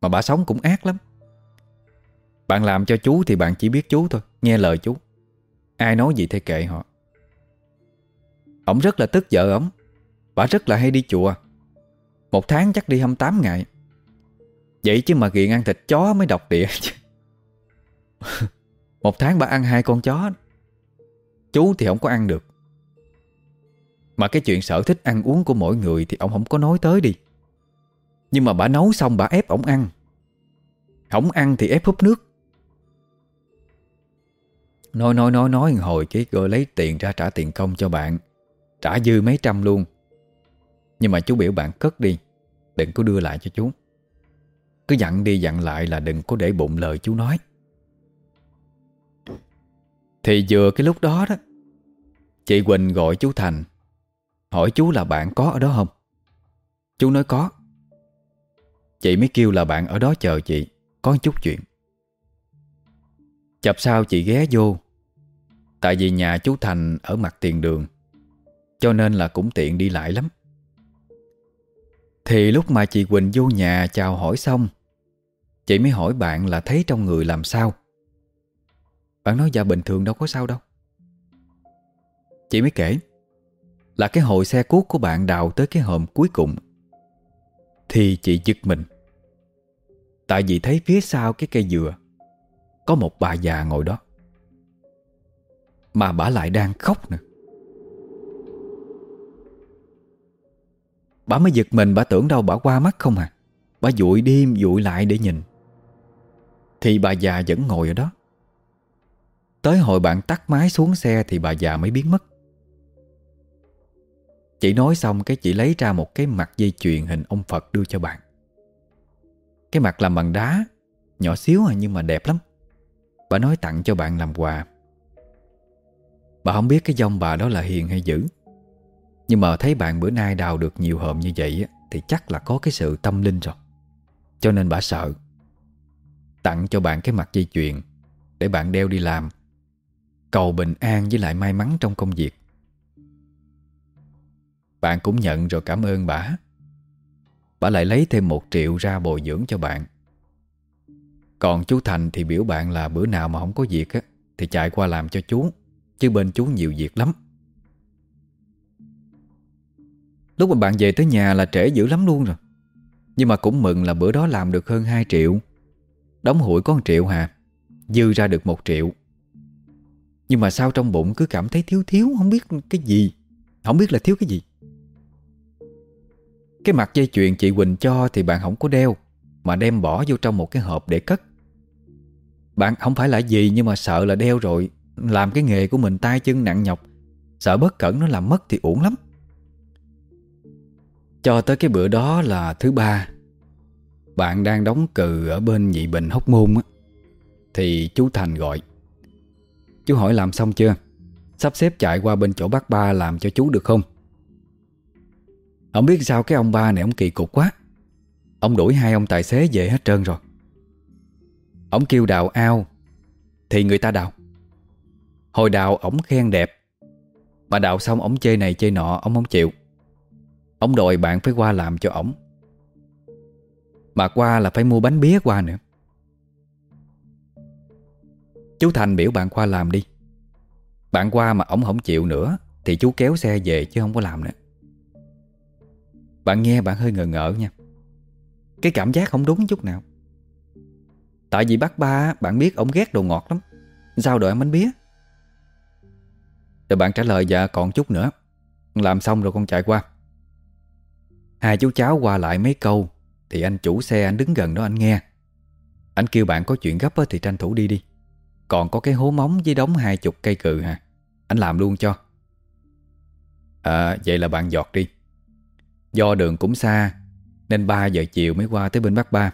Mà bà sống cũng ác lắm. Bạn làm cho chú thì bạn chỉ biết chú thôi, Nghe lời chú. Ai nói gì thì kệ họ. Ông rất là tức vợ ông. Bà rất là hay đi chùa. Một tháng chắc đi 28 ngày. Vậy chứ mà ghiền ăn thịt chó mới độc địa [laughs] Một tháng bà ăn hai con chó. Chú thì không có ăn được. Mà cái chuyện sở thích ăn uống của mỗi người Thì ông không có nói tới đi. Nhưng mà bà nấu xong bà ép ổng ăn. Không ăn thì ép hút nước. Nói nói nói nói hồi, cái rồi lấy tiền ra trả tiền công cho bạn. Trả dư mấy trăm luôn. Nhưng mà chú biểu bạn cất đi. Đừng có đưa lại cho chú. Cứ dặn đi dặn lại là đừng có để bụng lời chú nói. Thì vừa cái lúc đó đó, Chị Quỳnh gọi chú Thành, Hỏi chú là bạn có ở đó không? Chú nói có. Chị mới kêu là bạn ở đó chờ chị, Có chút chuyện. Chập sau chị ghé vô, Tại vì nhà chú Thành ở mặt tiền đường, Cho nên là cũng tiện đi lại lắm. Thì lúc mà chị Quỳnh vô nhà chào hỏi xong Chị mới hỏi bạn là thấy trong người làm sao. Bạn nói dạ bình thường đâu có sao đâu. Chị mới kể, Là cái hồi xe cuốc của bạn đào tới cái hòm cuối cùng, Thì chị giật mình. Tại vì thấy phía sau cái cây dừa Có một bà già ngồi đó, Mà bà lại đang khóc nè Bà mới giật mình, bà tưởng đâu bà qua mắt không à. Bà dụi đi, dụi lại để nhìn. Thì bà già vẫn ngồi ở đó. Tới hồi bạn tắt máy xuống xe Thì bà già mới biến mất. Chị nói xong cái chị lấy ra một cái mặt dây chuyền hình ông Phật đưa cho bạn. Cái mặt làm bằng đá, Nhỏ xíu à nhưng mà đẹp lắm. Bà nói tặng cho bạn làm quà. Bà không biết cái dòng bà đó là hiền hay dữ, Nhưng mà thấy bạn bữa nay đào được nhiều hòm như vậy Thì chắc là có cái sự tâm linh rồi. Cho nên bà sợ. Tặng cho bạn cái mặt dây chuyền Để bạn đeo đi làm. Cầu bình an với lại may mắn trong công việc. Bạn cũng nhận rồi, cảm ơn bà. Bà lại lấy thêm một triệu ra bồi dưỡng cho bạn. Còn chú Thành thì biểu bạn là bữa nào mà không có việc á, Thì chạy qua làm cho chú, Chứ bên chú nhiều việc lắm. Lúc mà bạn về tới nhà là trễ dữ lắm luôn rồi. Nhưng mà cũng mừng là bữa đó làm được hơn 2 triệu. Đóng hụi có 1 triệu hà, Dư ra được 1 triệu. Nhưng mà sao trong bụng cứ cảm thấy thiếu thiếu, Không biết cái gì, Không biết là thiếu cái gì? Cái mặt dây chuyền chị Quỳnh cho Thì bạn không có đeo, Mà đem bỏ vô trong một cái hộp để cất. Bạn không phải là gì Nhưng mà sợ là đeo rồi, Làm cái nghề của mình tay chân nặng nhọc, Sợ bất cẩn nó làm mất thì uổng lắm. Cho tới cái bữa đó là thứ ba bạn đang đóng cừ Ở bên nhị bình hóc môn á, Thì chú Thành gọi. Chú hỏi làm xong chưa? Sắp xếp chạy qua bên chỗ bác ba Làm cho chú được không? Không biết sao cái ông ba này Ông kỳ cục quá. Ông đuổi hai ông tài xế về hết trơn rồi. Ông kêu đào ao, Thì người ta đào. Hồi đào ổng khen đẹp, Mà đào xong ổng chê này chê nọ Ông không chịu. Ông đòi bạn phải qua làm cho ổng. Mà qua là phải mua bánh bía qua nữa. Chú Thành biểu bạn qua làm đi. Bạn qua mà ổng không chịu nữa, Thì chú kéo xe về chứ không có làm nữa. Bạn nghe bạn hơi ngờ ngợ nha. Cái cảm giác không đúng chút nào. Tại vì bác ba Bạn biết ổng ghét đồ ngọt lắm. Sao đòi ăn bánh bía? Rồi bạn trả lời dạ còn chút nữa. Làm xong rồi con chạy qua. Hai chú cháu qua lại mấy câu. Thì anh chủ xe anh đứng gần đó anh nghe. Anh kêu bạn có chuyện gấp thì tranh thủ đi đi. Còn có cái hố móng với đống hai chục cây cừ hả? Anh làm luôn cho. À vậy là bạn giọt đi. Do đường cũng xa, Nên 3 giờ chiều mới qua tới bên Bắc Ba.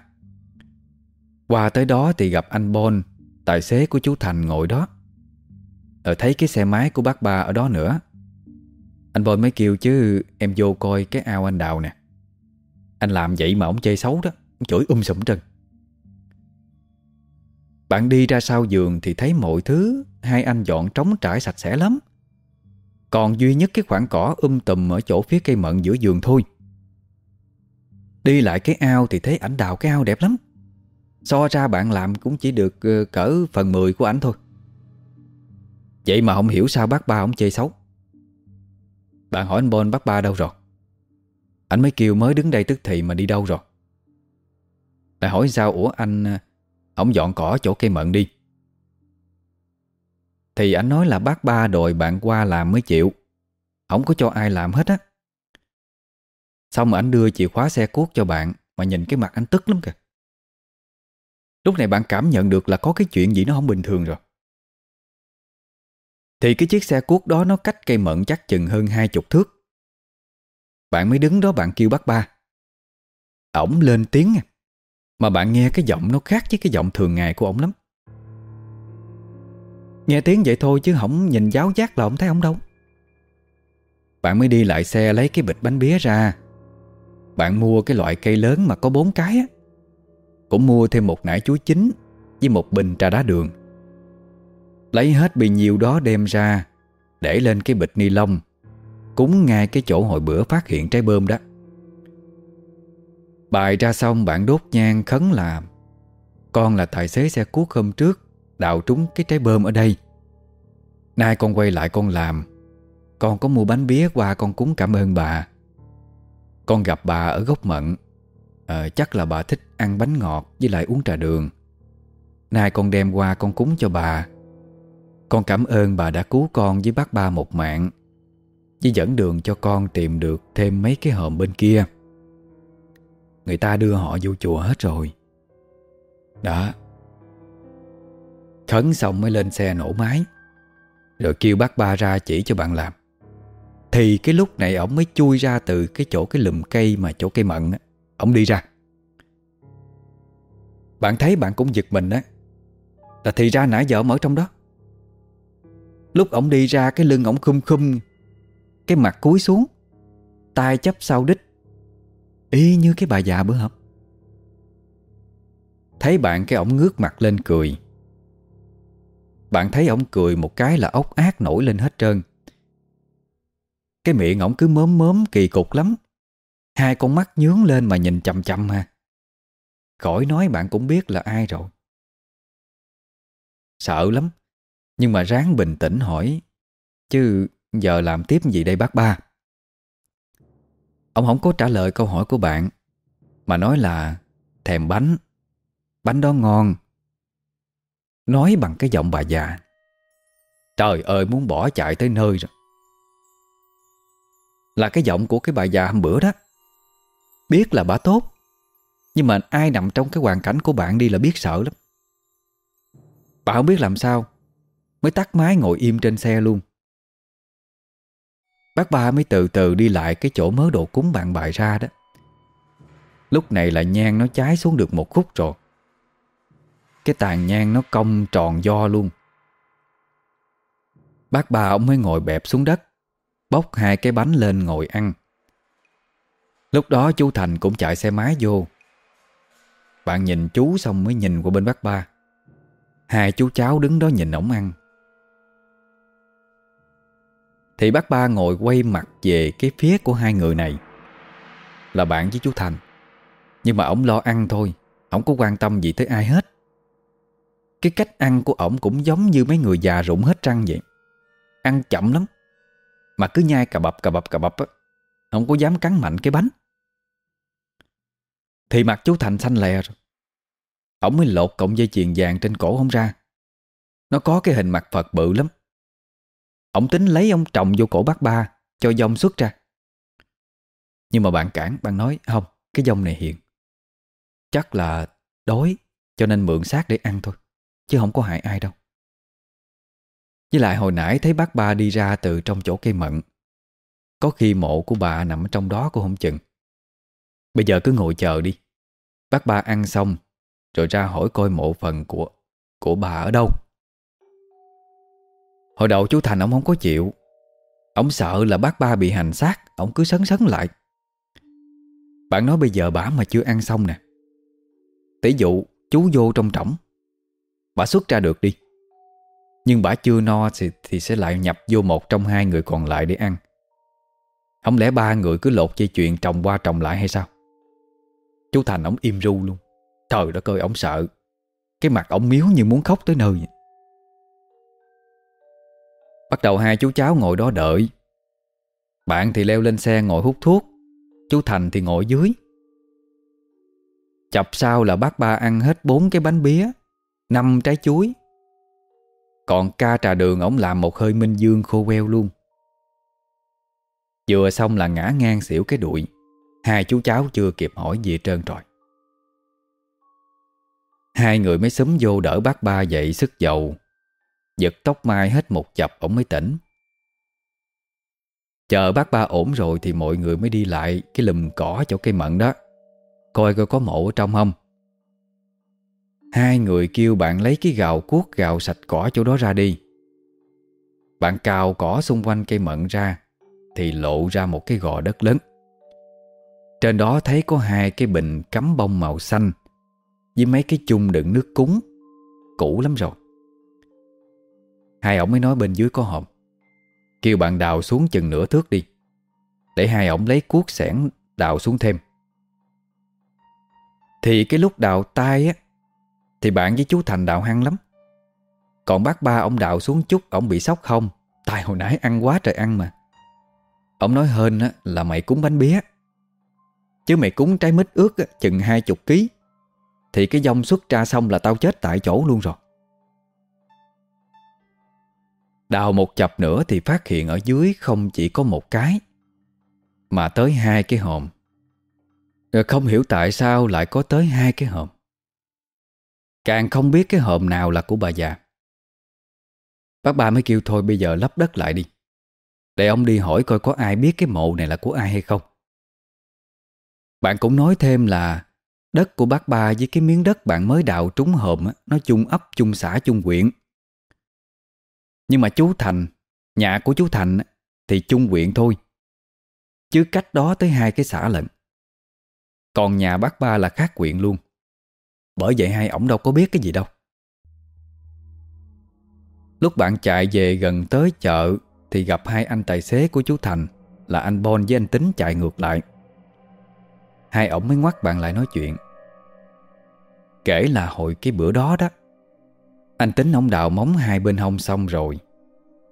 Qua tới đó thì gặp anh Bon, Tài xế của chú Thành ngồi đó. Ở thấy cái xe máy của bác ba ở đó nữa. Anh Bon mới kêu chứ, Em vô coi cái ao anh đào nè. Anh làm vậy mà ông chơi xấu đó Ông chửi um sụm trần. Bạn đi ra sau giường thì thấy mọi thứ, Hai anh dọn trống trải sạch sẽ lắm. Còn duy nhất cái khoảng cỏ um tùm Ở chỗ phía cây mận giữa giường thôi. Đi lại cái ao thì thấy ảnh đào cái ao đẹp lắm. So ra bạn làm cũng chỉ được ờ, cỡ phần 10 của ảnh thôi. Vậy mà không hiểu sao bác ba ông chê xấu. Bạn hỏi anh Bon bác ba đâu rồi? Anh mới kêu mới đứng đây tức thì mà đi đâu rồi? Lại hỏi sao, Ủa, anh à, Ông dọn cỏ chỗ cây mận đi? Thì anh nói là bác ba đòi bạn qua làm mới chịu. Không có cho ai làm hết á. Xong mà anh đưa chìa khóa xe cuốc cho bạn Mà nhìn cái mặt anh tức lắm kìa. Lúc này bạn cảm nhận được là có cái chuyện gì nó không bình thường rồi. Thì cái chiếc xe cuốc đó nó cách cây mận chắc chừng hơn hai chục thước. Bạn mới đứng đó bạn kêu bác ba. Ổng lên tiếng Mà bạn nghe cái giọng nó khác với cái giọng thường ngày của ổng lắm. Nghe tiếng vậy thôi chứ không nhìn giáo giác là ổng thấy ổng đâu. Bạn mới đi lại xe lấy cái bịch bánh bía ra. Bạn mua cái loại cây lớn mà có bốn cái á. Cũng mua thêm một nải chuối chín Với một bình trà đá đường. Lấy hết bì nhiều đó đem ra, Để lên cái bịch ni lông. Cúng ngay cái chỗ hồi bữa phát hiện trái bơm đó. Bài ra xong bạn đốt nhang khấn làm Con là tài xế xe cuốc hôm trước Đào trúng cái trái bơm ở đây. Nay con quay lại con làm. Con có mua bánh bía qua con cúng cảm ơn bà. Con gặp bà ở gốc mận. À, Chắc là bà thích ăn bánh ngọt với lại uống trà đường. Nay con đem qua con cúng cho bà. Con cảm ơn bà đã cứu con với bác ba một mạng chỉ dẫn đường cho con tìm được thêm mấy cái hòm bên kia. Người ta đưa họ vô chùa hết rồi. Đó. Khấn xong mới lên xe nổ máy. Rồi kêu bác ba ra chỉ cho bạn làm. Thì cái lúc này ổng mới chui ra từ cái chỗ cái lùm cây mà chỗ cây mận á. Ông đi ra. Bạn thấy bạn cũng giật mình á. Là thì ra nãy giờ ông ở trong đó. Lúc ông đi ra cái lưng ông khum khum cái mặt cúi xuống, tay chấp sau đít Y như cái bà già bữa hôm Thấy bạn cái ổng ngước mặt lên cười. Bạn thấy ổng cười một cái là ốc ác nổi lên hết trơn. Cái miệng ổng cứ mớm mớm, kỳ cục lắm. Hai con mắt nhướng lên mà nhìn chầm chầm ha à. Khỏi nói bạn cũng biết là ai rồi. Sợ lắm. Nhưng mà ráng bình tĩnh hỏi. Chứ giờ làm tiếp gì đây bác ba? Ông không có trả lời câu hỏi của bạn, Mà nói là Thèm bánh Bánh đó ngon. Nói bằng cái giọng bà già. Trời ơi, muốn bỏ chạy tới nơi rồi. Là cái giọng của cái bà già hôm bữa đó. Biết là bà tốt, Nhưng mà ai nằm trong cái hoàn cảnh của bạn đi là biết sợ lắm. Bà không biết làm sao, Mới tắt máy ngồi im trên xe luôn. Bác ba mới từ từ đi lại cái chỗ mớ đồ cúng bạn bày ra đó. Lúc này là nhang nó cháy xuống được một khúc rồi. Cái tàn nhang nó cong tròn do luôn. Bác ba ông mới ngồi bẹp xuống đất, Bóc hai cái bánh lên ngồi ăn. Lúc đó chú Thành cũng chạy xe máy vô. Bạn nhìn chú xong mới nhìn qua bên bác ba. Hai chú cháu đứng đó nhìn ổng ăn. Thì bác ba ngồi quay mặt về cái phía của hai người này. Là bạn với chú Thành. Nhưng mà ổng lo ăn thôi. Ổng có quan tâm gì tới ai hết. Cái cách ăn của ổng cũng giống như mấy người già rụng hết răng vậy. Ăn chậm lắm. Mà cứ nhai cà bập cà bập cà bập á. Không có dám cắn mạnh cái bánh. Thì mặt chú Thành xanh lè rồi. Ổng mới lột cọng dây chuyền vàng trên cổ ông ra. Nó có cái hình mặt Phật bự lắm. Ông tính lấy ông trọng vô cổ bác ba, Cho dông xuất ra. Nhưng mà bạn cản, Bạn nói, không, Cái dông này hiện Chắc là đói, Cho nên mượn xác để ăn thôi, Chứ không có hại ai đâu. Với lại hồi nãy thấy bác ba đi ra từ trong chỗ cây mận, Có khi mộ của bà nằm ở trong đó cũng không chừng. Bây giờ cứ ngồi chờ đi. Bác ba ăn xong, Rồi ra hỏi coi mộ phần của Của bà ở đâu. Hồi đầu chú Thành ông không có chịu. Ông sợ là bác ba bị hành xác Ông cứ sấn sấn lại. Bạn nói bây giờ bà mà chưa ăn xong nè. Tỷ dụ chú vô trong trỏng. Bà xuất ra được đi. Nhưng bà chưa no thì, thì sẽ lại nhập vô một trong hai người còn lại để ăn. Không lẽ ba người cứ lột dây chuyện trồng qua trồng lại hay sao? Chú Thành ổng im ru luôn. Trời đất ơi ổng sợ. Cái mặt ổng miếu như muốn khóc tới nơi vậy. Bắt đầu hai chú cháu ngồi đó đợi. Bạn thì leo lên xe ngồi hút thuốc, Chú Thành thì ngồi dưới. Chập sau là bác ba ăn hết bốn cái bánh bía, năm trái chuối. Còn ca trà đường ổng làm một hơi minh dương khô queo luôn. Vừa xong là ngã ngang xỉu cái đuổi Hai chú cháu chưa kịp hỏi gì trơn trọi. Hai người mới sớm vô đỡ bác ba dậy sức dầu Giật tóc mai hết một chập ổng mới tỉnh. Chờ bác ba ổn rồi thì mọi người mới đi lại cái lùm cỏ chỗ cây mận đó. Coi coi có mộ ở trong không. Hai người kêu bạn lấy cái gạo cuốc gạo sạch cỏ chỗ đó ra đi. Bạn cào cỏ xung quanh cây mận ra Thì lộ ra một cái gò đất lớn. Trên đó thấy có hai cái bình cắm bông màu xanh Với mấy cái chung đựng nước cúng. Cũ lắm rồi. Hai ổng mới nói bên dưới có hộp. Kêu bạn đào xuống chừng nửa thước đi. Để hai ổng lấy cuốc sẻn đào xuống thêm. Thì cái lúc đào tay á Thì bạn với chú Thành đào hăng lắm. Còn bác ba ông đào xuống chút Ông bị sốc không? Tại hồi nãy ăn quá trời ăn mà. Ông nói hên á, là mày cúng bánh bía. Chứ mày cúng trái mít ướt á, chừng hai chục ký. Thì cái dông xuất ra xong là tao chết tại chỗ luôn rồi. Đào một chập nữa thì phát hiện ở dưới không chỉ có một cái, Mà tới hai cái hòm. Rồi không hiểu tại sao lại có tới hai cái hòm. Càng không biết cái hòm nào là của bà già. Bác ba mới kêu thôi, bây giờ lấp đất lại đi. Để ông đi hỏi coi có ai biết cái mộ này là của ai hay không. Bạn cũng nói thêm là Đất của bác ba với cái miếng đất bạn mới đào trúng hòm Nó chung ấp, chung xã, chung quyện nhưng mà chú Thành, Nhà của chú Thành Thì chung quyện thôi. Chứ cách đó tới hai cái xã lận. Còn nhà bác ba là khác quyện luôn. Bởi vậy hai ổng đâu có biết cái gì đâu. Lúc bạn chạy về gần tới chợ Thì gặp hai anh tài xế của chú Thành Là anh Bon với anh Tính chạy ngược lại. Hai ổng mới ngoắt bạn lại nói chuyện. Kể là hồi cái bữa đó đó anh tính ông đào móng hai bên hông xong rồi.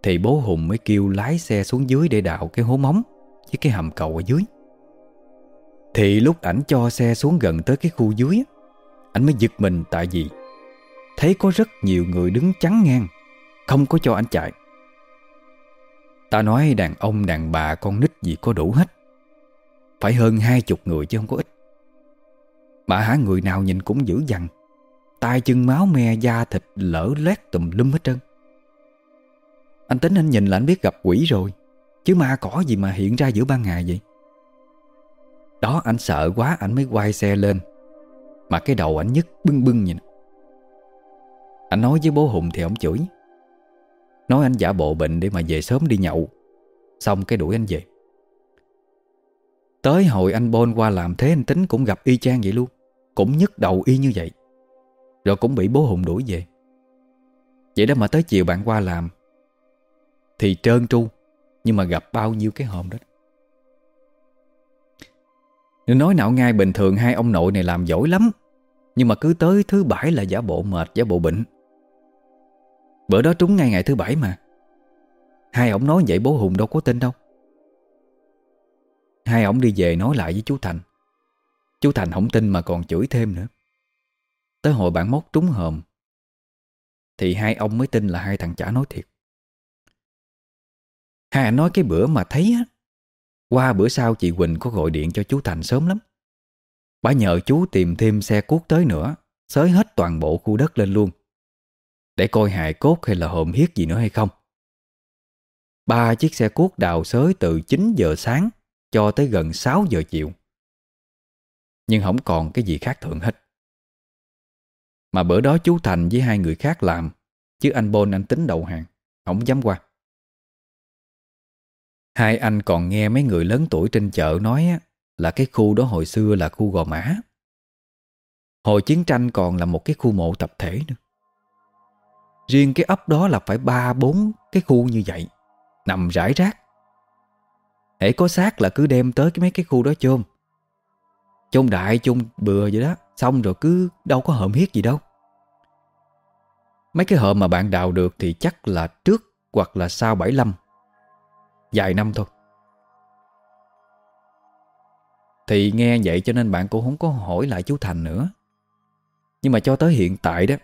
Thì bố Hùng mới kêu lái xe xuống dưới để đào cái hố móng Với cái hầm cầu ở dưới. Thì lúc ảnh cho xe xuống gần tới cái khu dưới Anh mới giật mình tại vì Thấy có rất nhiều người đứng chắn ngang, Không có cho anh chạy. Ta nói đàn ông, đàn bà, con nít gì có đủ hết. Phải hơn hai chục người chứ không có ít. Mà hả, người nào nhìn cũng dữ dằn tay chân máu me da thịt lở lét tùm lum hết trơn. Anh tính anh nhìn là anh biết gặp quỷ rồi, Chứ ma cỏ gì mà hiện ra giữa ban ngày vậy? Đó, anh sợ quá, anh mới quay xe lên. Mà cái đầu anh nhức bưng bưng nhìn. Anh nói với bố Hùng thì ông chửi. Nói anh giả bộ bệnh để mà về sớm đi nhậu. Xong cái đuổi anh về. Tới hồi anh Bon qua làm thế, anh tính cũng gặp y chang vậy luôn. Cũng nhức đầu y như vậy rồi cũng bị bố Hùng đuổi về. Vậy đó mà tới chiều bạn qua làm, Thì trơn tru, Nhưng mà gặp bao nhiêu cái hòm đó. Nếu nói nào ngay, bình thường Hai ông nội này làm giỏi lắm, Nhưng mà cứ tới thứ bảy là giả bộ mệt, Giả bộ bệnh. Bữa đó trúng ngay ngày thứ bảy mà. Hai ông nói vậy bố Hùng đâu có tin đâu. Hai ông đi về nói lại với chú Thành. Chú Thành không tin mà còn chửi thêm nữa. Tới hồi bạn mốt trúng hòm, Thì hai ông mới tin là hai thằng chả nói thiệt. Hà nói cái bữa mà thấy á, Qua bữa sau chị Quỳnh có gọi điện cho chú Thành sớm lắm. Bà nhờ chú tìm thêm xe cuốc tới nữa, Xới hết toàn bộ khu đất lên luôn, Để coi hài cốt hay là hồn hiết gì nữa hay không. Ba chiếc xe cuốc đào xới từ 9 giờ sáng Cho tới gần 6 giờ chiều, Nhưng không còn cái gì khác thường hết mà bữa đó chú Thành với hai người khác làm, Chứ anh Bôn anh tính đầu hàng, Không dám qua. Hai anh còn nghe mấy người lớn tuổi trên chợ nói Là cái khu đó hồi xưa là khu Gò Mã. Hồi chiến tranh còn là một cái khu mộ tập thể nữa. Riêng cái ấp đó là phải ba, bốn cái khu như vậy, Nằm rải rác. Hãy có xác là cứ đem tới cái mấy cái khu đó chôn. Chôn đại, chôn bừa vậy đó. Xong rồi cứ đâu có hợm hiết gì đâu. Mấy cái hợm mà bạn đào được Thì chắc là trước hoặc là sau 75 Vài năm thôi. Thì nghe vậy cho nên bạn cũng không có hỏi lại chú Thành nữa. Nhưng mà cho tới hiện tại đó,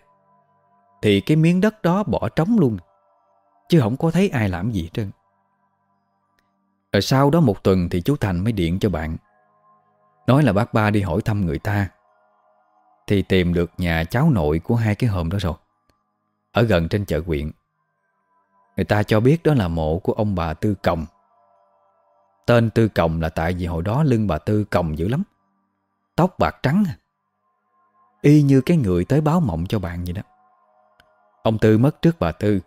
Thì cái miếng đất đó bỏ trống luôn, Chứ không có thấy ai làm gì trơn. Rồi sau đó một tuần thì chú Thành mới điện cho bạn, Nói là bác ba đi hỏi thăm người ta. Thì tìm được nhà cháu nội của hai cái hòm đó rồi. Ở gần trên chợ quyện. Người ta cho biết đó là mộ của ông bà Tư Còng Tên Tư Còng là tại vì hồi đó lưng bà Tư còng dữ lắm. Tóc bạc trắng. Y như cái người tới báo mộng cho bạn vậy đó. Ông Tư mất trước bà Tư.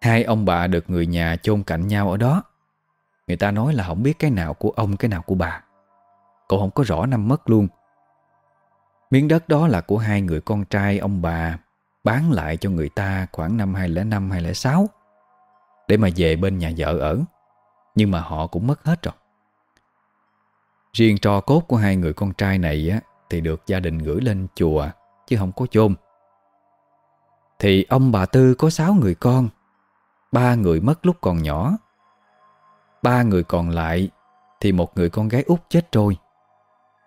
Hai ông bà được người nhà chôn cạnh nhau ở đó. Người ta nói là không biết cái nào của ông, cái nào của bà. Cậu không có rõ năm mất luôn. Miếng đất đó là của hai người con trai ông bà, Bán lại cho người ta khoảng năm 2005-2006 Để mà về bên nhà vợ ở. Nhưng mà họ cũng mất hết rồi. Riêng trò cốt của hai người con trai này á, Thì được gia đình gửi lên chùa, Chứ không có chôn. Thì ông bà Tư có sáu người con, Ba người mất lúc còn nhỏ, Ba người còn lại Thì một người con gái út chết trôi.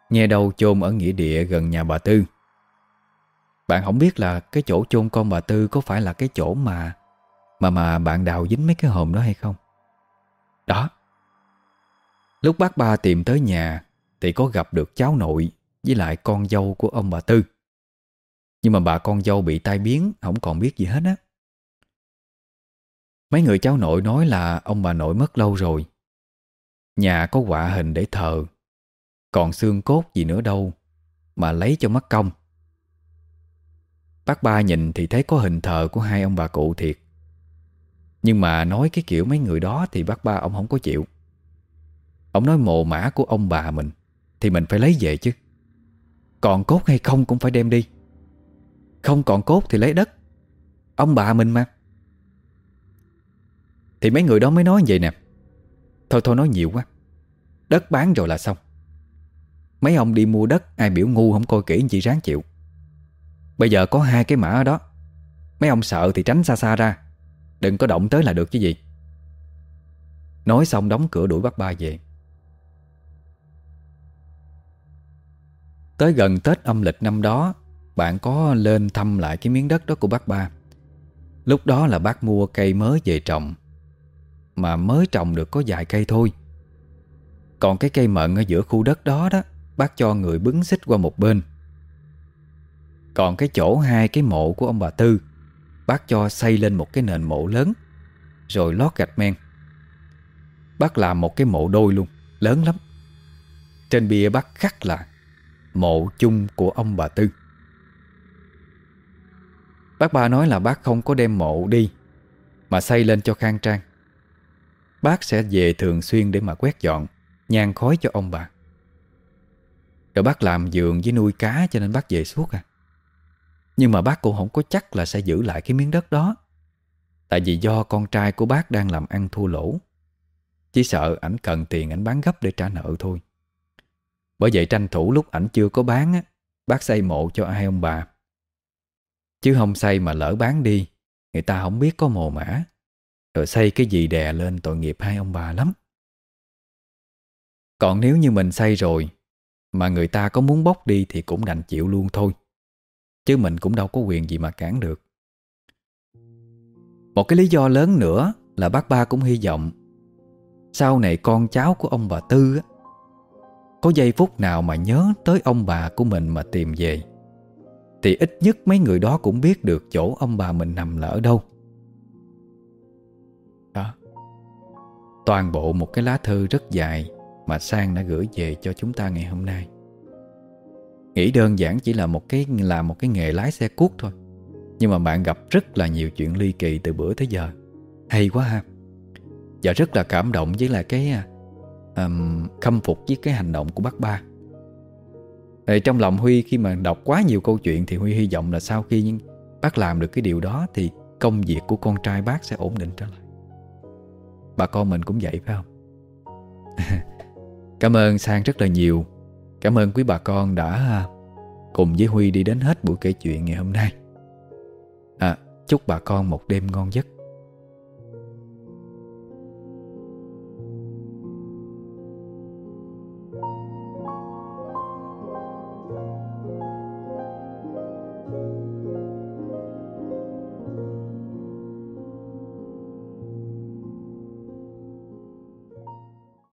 Nghe đâu chôn ở nghĩa địa gần nhà bà Tư. Bạn không biết là cái chỗ chôn con bà Tư có phải là cái chỗ mà Mà mà bạn đào dính mấy cái hòm đó hay không? Đó. Lúc bác ba tìm tới nhà Thì có gặp được cháu nội Với lại con dâu của ông bà Tư. Nhưng mà bà con dâu bị tai biến, Không còn biết gì hết á. Mấy người cháu nội nói là Ông bà nội mất lâu rồi. Nhà có quả hình để thờ còn xương cốt gì nữa đâu Mà lấy cho mất công. Bác ba nhìn thì thấy có hình thờ của hai ông bà cụ thiệt. Nhưng mà nói cái kiểu mấy người đó Thì bác ba ông không có chịu. Ông nói mồ mã của ông bà mình Thì mình phải lấy về chứ. Còn cốt hay không cũng phải đem đi. Không còn cốt thì lấy đất. Ông bà mình mà. Thì mấy người đó mới nói vậy nè. Thôi thôi, nói nhiều quá. Đất bán rồi là xong. Mấy ông đi mua đất, Ai biểu ngu không coi kỹ chị ráng chịu. Bây giờ có hai cái mã ở đó. Mấy ông sợ thì tránh xa xa ra. Đừng có động tới là được chứ gì. Nói xong đóng cửa đuổi bác ba về. Tới gần Tết âm lịch năm đó, Bạn có lên thăm lại cái miếng đất đó của bác ba. Lúc đó là bác mua cây mới về trồng, Mà mới trồng được có vài cây thôi. Còn cái cây mận ở giữa khu đất đó đó Bác cho người bứng xích qua một bên. Còn cái chỗ hai cái mộ của ông bà Tư, Bác cho xây lên một cái nền mộ lớn, Rồi lót gạch men. Bác làm một cái mộ đôi luôn, Lớn lắm. Trên bia bác khắc là Mộ chung của ông bà Tư. Bác ba nói là bác không có đem mộ đi, Mà xây lên cho khang trang. Bác sẽ về thường xuyên để mà quét dọn, nhang khói cho ông bà rồi bác làm giường với nuôi cá cho nên bác về suốt à. Nhưng mà bác cũng không có chắc là sẽ giữ lại cái miếng đất đó. Tại vì do con trai của bác đang làm ăn thua lỗ. Chỉ sợ ảnh cần tiền ảnh bán gấp để trả nợ thôi. Bởi vậy tranh thủ lúc ảnh chưa có bán á, Bác xây mộ cho ai ông bà. Chứ không xây mà lỡ bán đi, Người ta không biết có mồ mã Rồi xây cái gì đè lên tội nghiệp hai ông bà lắm. Còn nếu như mình xây rồi mà người ta có muốn bóc đi thì cũng đành chịu luôn thôi. Chứ mình cũng đâu có quyền gì mà cản được. Một cái lý do lớn nữa là bác ba cũng hy vọng Sau này con cháu của ông bà Tư á, Có giây phút nào mà nhớ tới ông bà của mình mà tìm về Thì ít nhất mấy người đó cũng biết được chỗ ông bà mình nằm là ở đâu. Đó. Toàn bộ một cái lá thư rất dài mà Sang đã gửi về cho chúng ta ngày hôm nay. Nghĩ đơn giản chỉ là một cái là một cái nghề lái xe cuốc thôi. Nhưng mà bạn gặp rất là nhiều chuyện ly kỳ từ bữa tới giờ. Hay quá ha. Và rất là cảm động với là cái um, khâm phục với cái hành động của bác ba. Thì trong lòng Huy khi mà đọc quá nhiều câu chuyện thì Huy hy vọng là sau khi Bác làm được cái điều đó Thì công việc của con trai bác sẽ ổn định trở lại Bà con mình cũng vậy phải không [laughs] Cảm ơn Sang rất là nhiều. Cảm ơn quý bà con đã à, Cùng với Huy đi đến hết buổi kể chuyện ngày hôm nay. À chúc bà con một đêm ngon giấc.